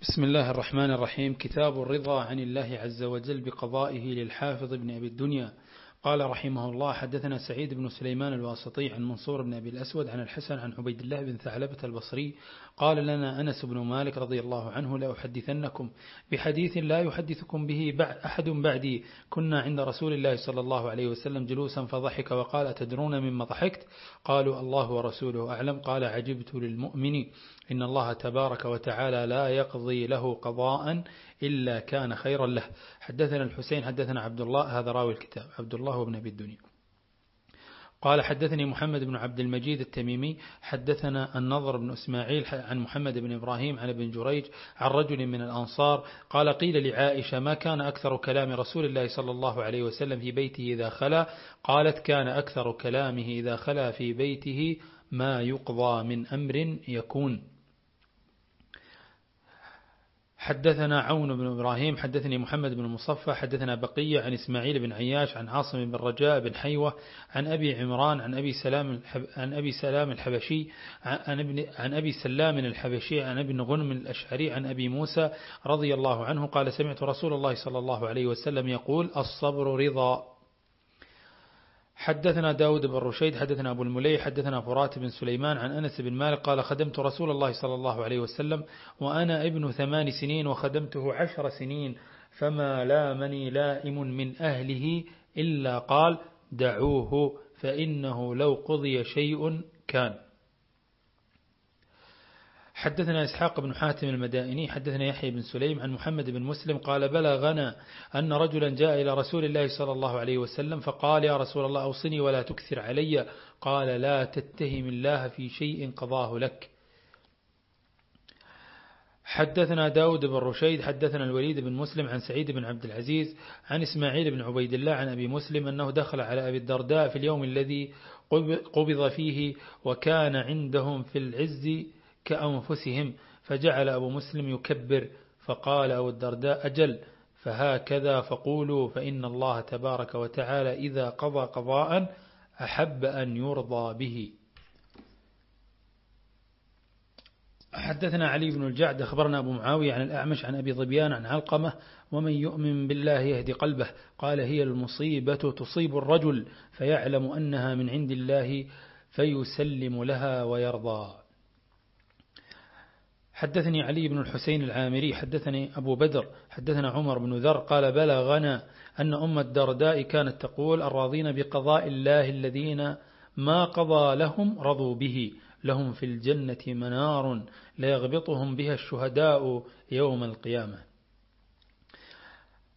بسم الله الرحمن الرحيم. كتاب الرضا عن الله عز وجل بقضائه للحافظ ابن أبي الدنيا. قال رحمه الله حدثنا سعيد بن سليمان الواسطي عن منصور بن أبي الأسود عن الحسن عن عبيد الله بن ثعلبة البصري قال لنا أنس بن مالك رضي الله عنه لا أحدثنكم بحديث لا يحدثكم به أحد بعدي. كنا عند رسول الله صلى الله عليه وسلم جلوسا فضحك وقال أتدرون مما ضحكت؟ قالوا الله ورسوله أعلم. قال عجبت للمؤمن إن الله تبارك وتعالى لا يقضي له قضاء إلا كان خيرا له. حدثنا الحسين حدثنا عبد الله هذا راوي الكتاب. عبد الله بن أبي الدنيا. قال حدثني محمد بن عبد المجيد التميمي حدثنا النظر بن إسماعيل عن محمد بن إبراهيم عن ابن جريج عن رجل من الأنصار قال قيل لعائشة ما كان أكثر كلام رسول الله صلى الله عليه وسلم في بيته إذا خلا؟ قالت كان أكثر كلامه إذا خلا في بيته ما يقضى من أمر يكون. حدثنا عون بن إبراهيم حدثني محمد بن مصفى حدثنا بقية عن إسماعيل بن عياش عن عاصم بن رجاء بن حيوة عن أبي عمران عن أبي سلام عن أبي سلام الحبشي عن ابن عن أبي سلام الحبشي عن ابن غنم الأشعري عن أبي موسى رضي الله عنه قال سمعت رسول الله صلى الله عليه وسلم يقول الصبر رضا. حدثنا داود بن رشيد حدثنا أبو الملي حدثنا فرات بن سليمان عن أنس بن مالك قال خدمت رسول الله صلى الله عليه وسلم وأنا ابن ثمان سنين وخدمته عشر سنين فما لامني لائم من أهله إلا قال دعوه فإنه لو قضي شيء كان. حدثنا إسحاق بن حاتم المدائني حدثنا يحيى بن سليم عن محمد بن مسلم قال بلغنا أن رجلا جاء إلى رسول الله صلى الله عليه وسلم فقال يا رسول الله أوصني ولا تكثر علي. قال لا تتهم الله في شيء قضاه لك. حدثنا داود بن رشيد حدثنا الوليد بن مسلم عن سعيد بن عبد العزيز عن إسماعيل بن عبيد الله عن أبي مسلم أنه دخل على أبي الدرداء في اليوم الذي قبض فيه وكان عندهم في العز كأنفسهم فجعل أبو مسلم يكبر فقال أبو الدرداء أجل فهكذا فقولوا فإن الله تبارك وتعالى إذا قضى قضاء أحب أن يرضى به. حدثنا علي بن الجعد أخبرنا أبو معاوية عن الأعمش عن أبي ظبيان عن علقمة ومن يؤمن بالله يهدي قلبه. قال هي المصيبة تصيب الرجل فيعلم أنها من عند الله فيسلم لها ويرضى. حدثني علي بن الحسين العامري حدثني أبو بدر حدثنا عمر بن ذر قال بلغنا أن أم الدرداء كانت تقول الراضين بقضاء الله الذين ما قضى لهم رضوا به لهم في الجنة منار ليغبطهم بها الشهداء يوم القيامة.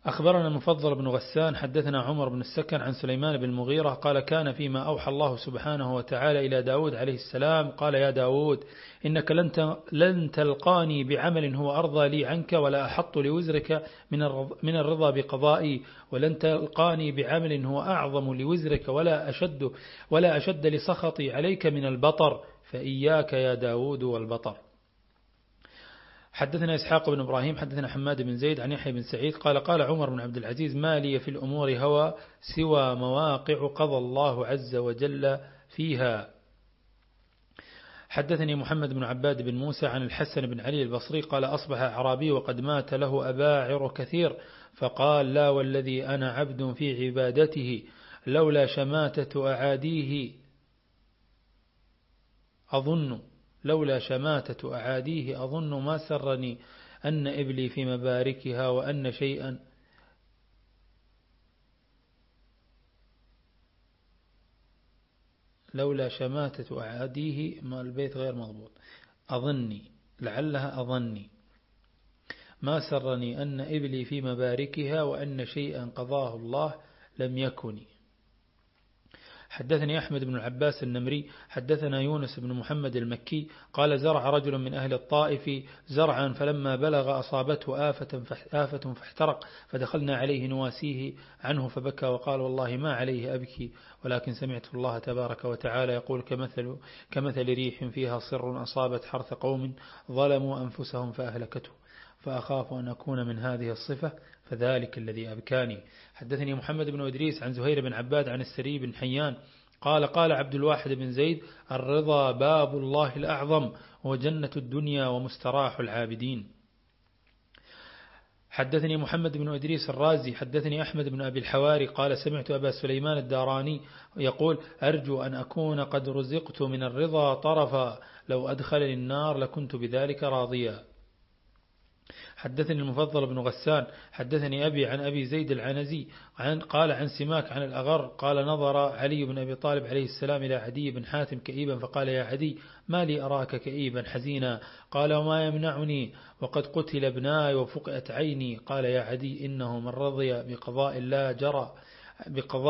أخبرنا المفضل بن غسان حدثنا عمر بن السكن عن سليمان بن المغيرة قال كان فيما أوحى الله سبحانه وتعالى إلى داود عليه السلام قال يا داود إنك لن لن تلقاني بعمل هو أرضى لي عنك ولا أحط لوزرك من الرضا بقضائي ولن تلقاني بعمل هو أعظم لوزرك ولا أشد ولا أشد لسخطي عليك من البطر فإياك يا داود والبطر. حدثنا إسحاق بن إبراهيم حدثنا حماد بن زيد عن يحيى بن سعيد قال قال عمر بن عبد العزيز ما لي في الأمور هوى سوى مواقع قضى الله عز وجل فيها. حدثني محمد بن عباد بن موسى عن الحسن بن علي البصري قال أصبح أعرابي وقد مات له أباعر كثير فقال لا والذي أنا عبد في عبادته لولا شماتة أعاديه أظن لولا شماتة أعاديه أظن ما سرني أن إبلي في مباركها وأن شيئا. لولا شماتة أعاديه ما البيت غير مضبوط. أظني لعلها أظني. ما سرني أن إبلي في مباركها وأن شيئا قضاه الله لم يكن حدثني أحمد بن العباس النمري حدثنا يونس بن محمد المكي قال زرع رجل من أهل الطائف زرعا فلما بلغ أصابته آفة, آفة فاحترق فدخلنا عليه نواسيه عنه فبكى وقال والله ما عليه أبكي ولكن سمعت الله تبارك وتعالى يقول كمثل, كمثل ريح فيها صر أصابت حرث قوم ظلموا أنفسهم فأهلكته. فأخاف أن أكون من هذه الصفة فذلك الذي أبكاني. حدثني محمد بن إدريس عن زهير بن عباد عن السري بن حيان. قال قال عبد الواحد بن زيد الرضا باب الله الأعظم وجنة الدنيا ومستراح العابدين. حدثني محمد بن إدريس الرازي حدثني أحمد بن أبي الحواري قال سمعت أبا سليمان الداراني يقول أرجو أن أكون قد رزقت من الرضا طرفا لو أدخلني النار لكنت بذلك راضيا. حدثني المفضل بن غسان حدثني أبي عن أبي زيد العنزي عن قال عن سماك عن الأغر قال نظر علي بن أبي طالب عليه السلام إلى عدي بن حاتم كئيبا فقال يا عدي ما لي أراك كئيبا حزينا؟ قال وما يمنعني وقد قتل ابناي وفقئت عيني. قال يا عدي إنه من رضي بقضاء الله جرى بقضاء